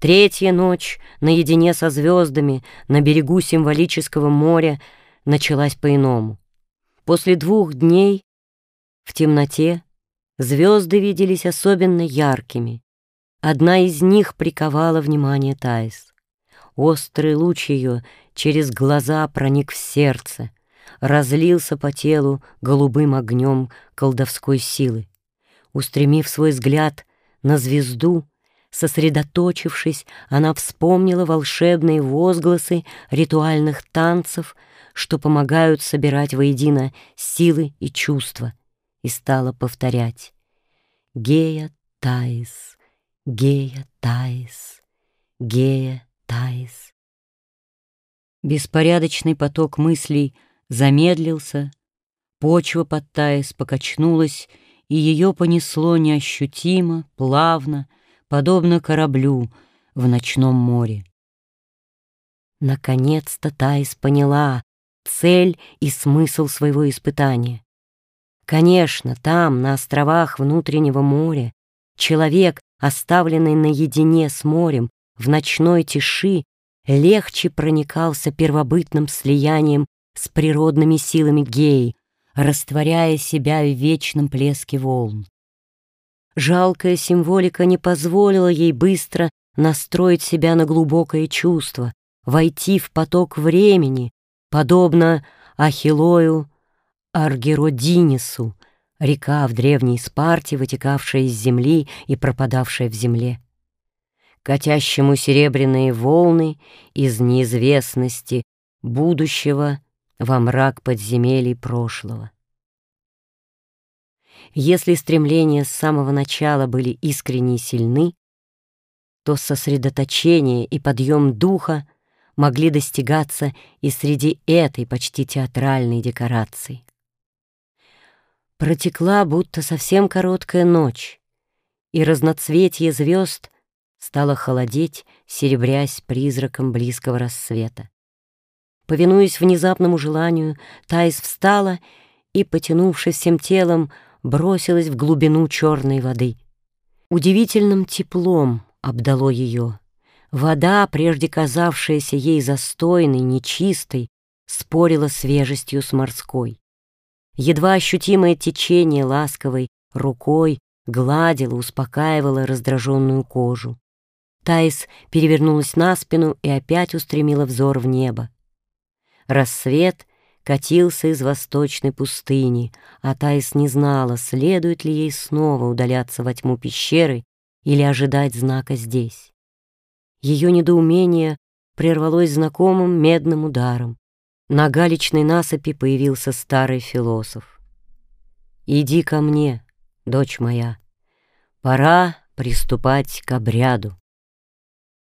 Третья ночь наедине со звездами на берегу символического моря началась по-иному. После двух дней в темноте звезды виделись особенно яркими. Одна из них приковала внимание Таис. Острый луч ее через глаза проник в сердце, разлился по телу голубым огнем колдовской силы. Устремив свой взгляд на звезду, сосредоточившись, она вспомнила волшебные возгласы ритуальных танцев, что помогают собирать воедино силы и чувства, и стала повторять «Гея Таис, Гея Таис, Гея Таис». Беспорядочный поток мыслей замедлился, почва под Таис покачнулась, и ее понесло неощутимо, плавно, подобно кораблю в ночном море. Наконец-то Таис поняла цель и смысл своего испытания. Конечно, там, на островах внутреннего моря, человек, оставленный наедине с морем, в ночной тиши, легче проникался первобытным слиянием с природными силами геи, растворяя себя в вечном плеске волн. Жалкая символика не позволила ей быстро настроить себя на глубокое чувство, войти в поток времени, подобно Ахилою Аргеродинису, река в древней Спарте, вытекавшая из земли и пропадавшая в земле. Катящему серебряные волны из неизвестности будущего во мрак подземелий прошлого. Если стремления с самого начала были искренне и сильны, то сосредоточение и подъем духа могли достигаться и среди этой почти театральной декорации. Протекла будто совсем короткая ночь, и разноцветье звезд стало холодеть, серебрясь призраком близкого рассвета. Повинуясь внезапному желанию, Таис встала и, потянувшись всем телом, бросилась в глубину черной воды. Удивительным теплом обдало ее. Вода, прежде казавшаяся ей застойной, нечистой, спорила свежестью с морской. Едва ощутимое течение ласковой рукой гладило, успокаивало раздраженную кожу. Таис перевернулась на спину и опять устремила взор в небо. Рассвет катился из восточной пустыни, а Таис не знала, следует ли ей снова удаляться во тьму пещеры или ожидать знака здесь. Ее недоумение прервалось знакомым медным ударом. На галечной насыпи появился старый философ. «Иди ко мне, дочь моя, пора приступать к обряду».